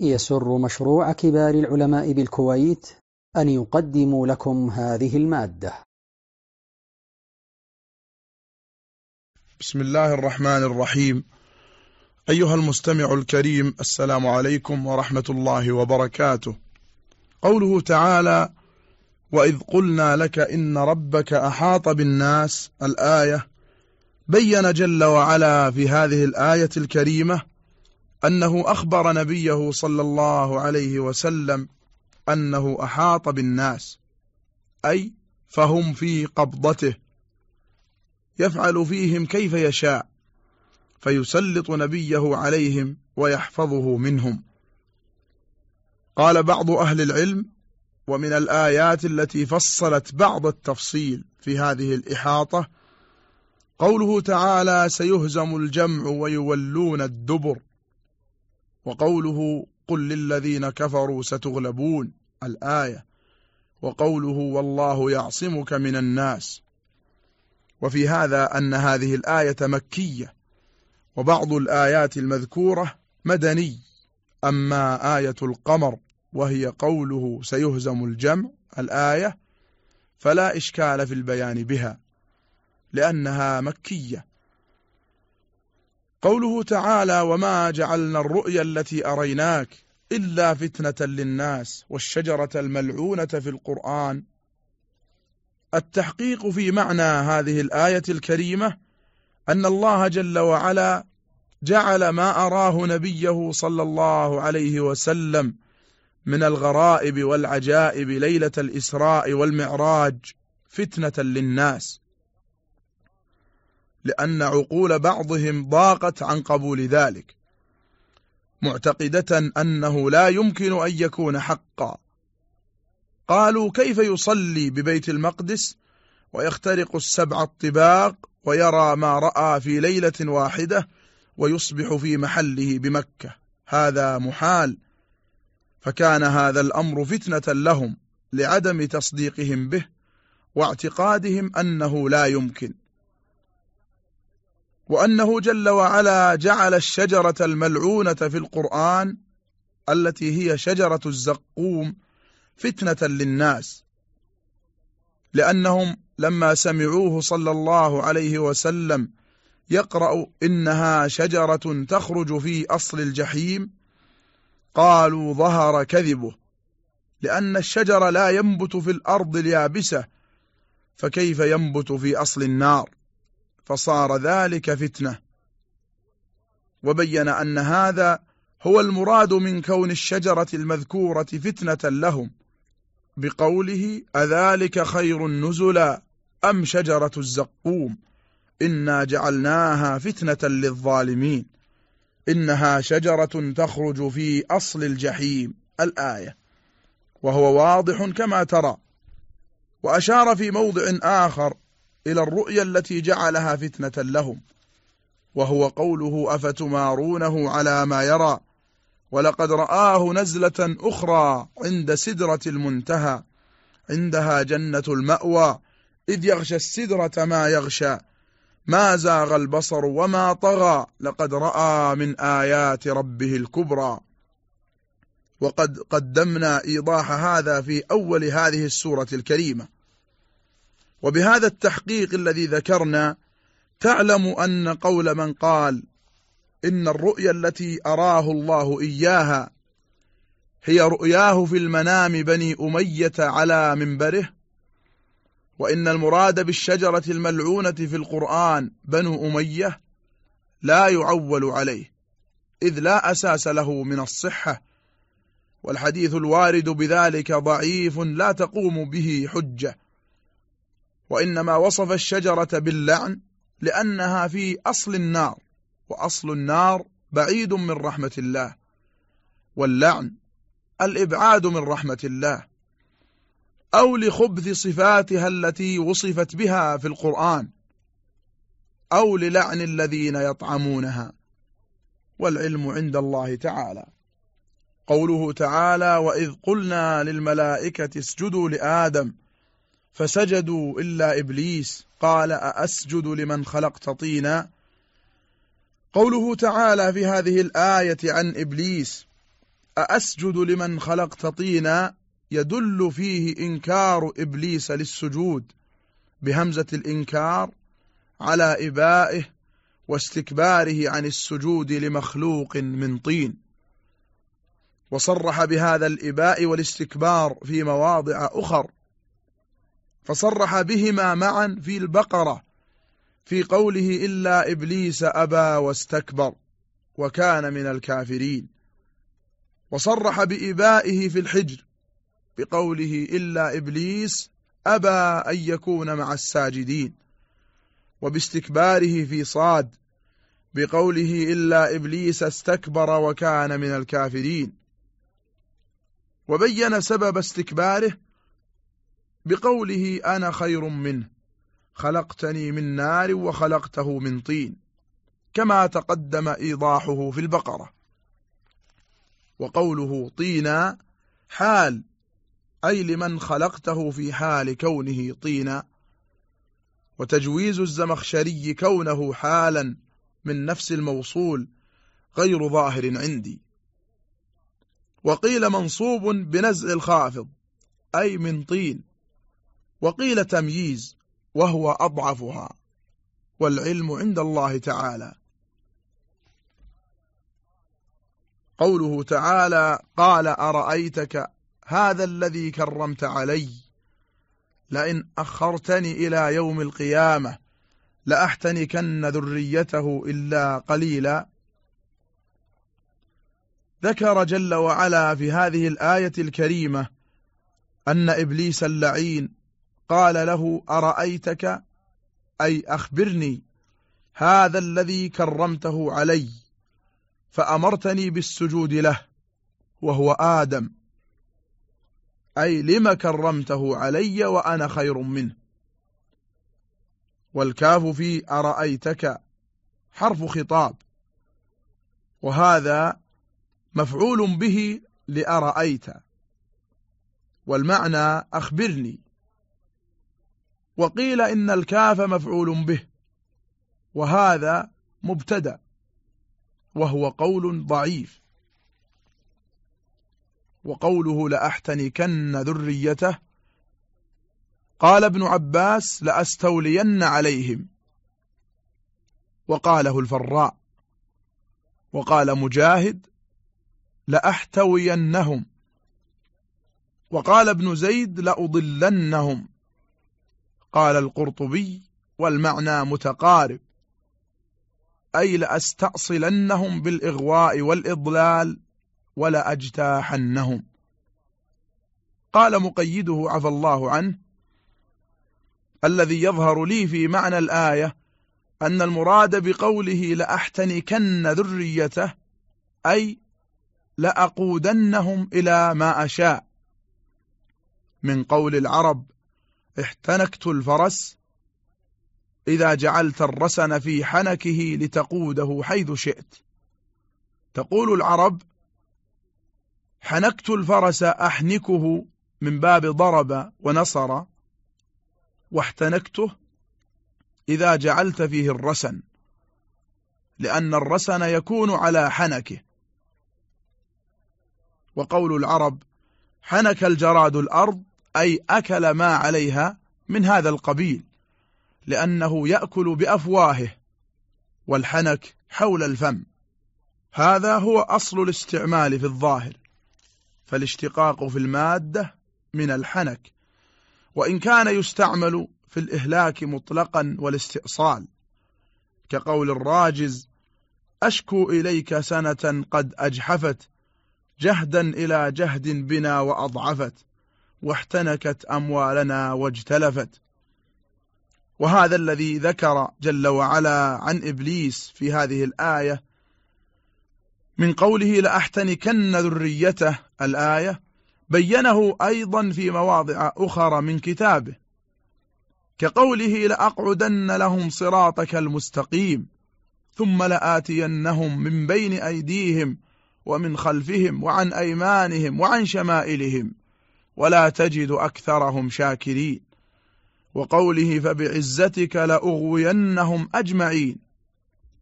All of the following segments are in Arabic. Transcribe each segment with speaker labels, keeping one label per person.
Speaker 1: يسر مشروع كبار العلماء بالكويت أن يقدم لكم هذه المادة.
Speaker 2: بسم الله الرحمن الرحيم. أيها المستمع الكريم السلام عليكم ورحمة الله وبركاته. قوله تعالى وإذ قلنا لك إن ربك أحاط بالناس الآية بين جل وعلا في هذه الآية الكريمة أنه أخبر نبيه صلى الله عليه وسلم أنه أحاط بالناس أي فهم في قبضته يفعل فيهم كيف يشاء فيسلط نبيه عليهم ويحفظه منهم. قال بعض أهل العلم ومن الآيات التي فصلت بعض التفصيل في هذه الإحاطة قوله تعالى سيهزم الجمع ويولون الدبر وقوله قل للذين كفروا ستغلبون الآية. وقوله والله يعصمك من الناس. وفي هذا أن هذه الآية مكية. وبعض الآيات المذكورة مدني. أما آية القمر وهي قوله سيهزم الجمع الآية فلا إشكال في البيان بها لأنها مكية. قوله تعالى وما جعلنا الرؤيا التي أريناك إلا فتنة للناس والشجرة الملعونة في القرآن. التحقيق في معنى هذه الآية الكريمة أن الله جل وعلا جعل ما أراه نبيه صلى الله عليه وسلم من الغرائب والعجائب ليلة الإسراء والمعراج فتنة للناس. لأن عقول بعضهم ضاقت عن قبول ذلك معتقدة أنه لا يمكن أن يكون حقا. قالوا كيف يصلي ببيت المقدس ويخترق السبع الطباق ويرى ما رأى في ليلة واحدة ويصبح في محله بمكة؟ هذا محال. فكان هذا الأمر فتنة لهم لعدم تصديقهم به واعتقادهم أنه لا يمكن. وأنه جل وعلا جعل الشجرة الملعونة في القرآن التي هي شجرة الزقوم فتنة للناس. لأنهم لما سمعوه صلى الله عليه وسلم يقرأ إنها شجرة تخرج في أصل الجحيم قالوا ظهر كذبه لأن الشجر لا ينبت في الأرض اليابسة فكيف ينبت في أصل النار؟ فصار ذلك فتنة. وبين أن هذا هو المراد من كون الشجرة المذكورة فتنة لهم بقوله أذلك خير نزلا أم شجرة الزقوم؟ إنا جعلناها فتنة للظالمين. إنها شجرة تخرج في أصل الجحيم الآية. وهو واضح كما ترى. وأشار في موضع آخر إلى الرؤيا التي جعلها فتنة لهم. وهو قوله أفتمارونه على ما يرى. ولقد رآه نزلة أخرى عند سدرة المنتهى. عندها جنة المأوى. إذ يغشى السدرة ما يغشى. ما زاغ البصر وما طغى. لقد رأى من آيات ربه الكبرى. وقد قدمنا إيضاح هذا في أول هذه السورة الكريمة. وبهذا التحقيق الذي ذكرنا تعلم أن قول من قال إن الرؤيا التي أراه الله إياها هي رؤياه في المنام بني أمية على منبره وإن المراد بالشجرة الملعونة في القرآن بنو أمية لا يعول عليه إذ لا أساس له من الصحة والحديث الوارد بذلك ضعيف لا تقوم به حجة. وإنما وصف الشجرة باللعن لأنها في أصل النار وأصل النار بعيد من رحمة الله واللعن الإبعاد من رحمة الله أو لخبث صفاتها التي وصفت بها في القرآن أو للعن الذين يطعمونها والعلم عند الله تعالى. قوله تعالى وإذ قلنا للملائكة اسجدوا لآدم فسجدوا إلا إبليس. قال أأسجد لمن خلقت طينا؟ قوله تعالى في هذه الآية عن إبليس أأسجد لمن خلقت طينا؟ يدل فيه إنكار إبليس للسجود بهمزة الإنكار على إبائه واستكباره عن السجود لمخلوق من طين. وصرح بهذا الإباء والاستكبار في مواضع أخر. فصرح بهما معا في البقرة في قوله إلا إبليس أبى واستكبر وكان من الكافرين. وصرح بإبائه في الحجر بقوله إلا إبليس أبى أن يكون مع الساجدين. وباستكباره في صاد بقوله إلا إبليس استكبر وكان من الكافرين. وبين سبب استكباره بقوله أنا خير منه خلقتني من نار وخلقته من طين كما تقدم إيضاحه في البقرة. وقوله طينا حال أي لمن خلقته في حال كونه طينا. وتجويز الزمخشري كونه حالا من نفس الموصول غير ظاهر عندي. وقيل منصوب بنزع الخافض أي من طين. وقيل تمييز وهو أضعفها والعلم عند الله تعالى. قوله تعالى قال أرأيتك هذا الذي كرمت علي؟ لئن أخرتني إلى يوم القيامة لأحتنكن ذريته إلا قليلا. ذكر جل وعلا في هذه الآية الكريمة أن إبليس اللعين قال له أرأيتك؟ أي أخبرني هذا الذي كرمته علي فأمرتني بالسجود له وهو آدم. أي لم كرمته علي وأنا خير منه. والكاف في أرأيتك؟ حرف خطاب. وهذا مفعول به لأرأيت. والمعنى أخبرني. وقيل إن الكاف مفعول به وهذا مبتدأ وهو قول ضعيف. وقوله لأحتنكن ذريته قال ابن عباس لأستولين عليهم. وقاله الفراء وقال مجاهد لأحتوينهم. وقال ابن زيد لأضلنهم. قال القرطبي والمعنى متقارب. أي لأستأصلنهم بالإغواء والإضلال ولأجتاحنهم. قال مقيده عفى الله عنه الذي يظهر لي في معنى الآية أن المراد بقوله لأحتنكن ذريته أي لأقودنهم إلى ما أشاء من قول العرب احتنكت الفرس إذا جعلت الرسن في حنكه لتقوده حيث شئت. تقول العرب حنكت الفرس أحنكه من باب ضرب ونصر واحتنكته إذا جعلت فيه الرسن لأن الرسن يكون على حنكه. وقول العرب حنك الجراد الأرض أي أكل ما عليها من هذا القبيل لأنه يأكل بأفواهه والحنك حول الفم. هذا هو أصل الاستعمال في الظاهر فالاشتقاق في المادة من الحنك. وإن كان يستعمل في الإهلاك مطلقا والاستئصال كقول الراجز أشكو إليك سنة قد أجحفت جهدا إلى جهد بنا وأضعفت. واحتنكت أموالنا واجتلفت. وهذا الذي ذكر جل وعلا عن إبليس في هذه الآية من قوله لأحتنكن ذريته الآية بينه أيضا في مواضع أخرى من كتابه كقوله لأقعدن لهم صراطك المستقيم ثم لآتينهم من بين أيديهم ومن خلفهم وعن أيمانهم وعن شمائلهم. ولا تجد أكثرهم شاكرين. وقوله فبعزتك لأغوينهم أجمعين.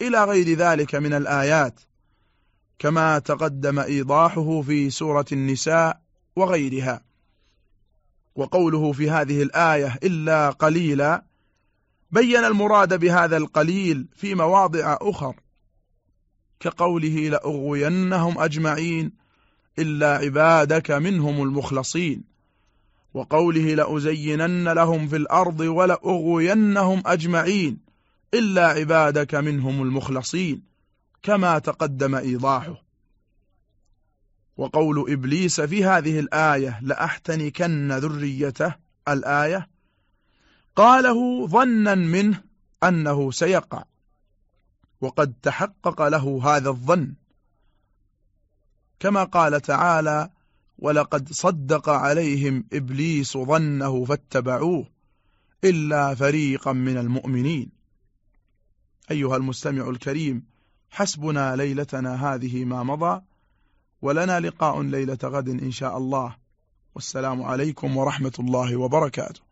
Speaker 2: إلى غير ذلك من الآيات كما تقدم إيضاحه في سورة النساء وغيرها. وقوله في هذه الآية إلا قليلا بين المراد بهذا القليل في مواضع أخر كقوله لأغوينهم أجمعين إلا عبادك منهم المخلصين. وقوله لأزينن لهم في الأرض ولأغوينهم أجمعين إلا عبادك منهم المخلصين كما تقدم إيضاحه. وقول إبليس في هذه الآية لأحتنكن ذريته الآية قاله ظنا منه أنه سيقع وقد تحقق له هذا الظن. كما قال تعالى ولقد صدق عليهم إبليس ظنه فاتبعوه إلا فريقا من المؤمنين. أيها المستمع الكريم حسبنا ليلتنا هذه ما مضى ولنا لقاء ليلة غد إن شاء الله. والسلام عليكم ورحمة الله وبركاته.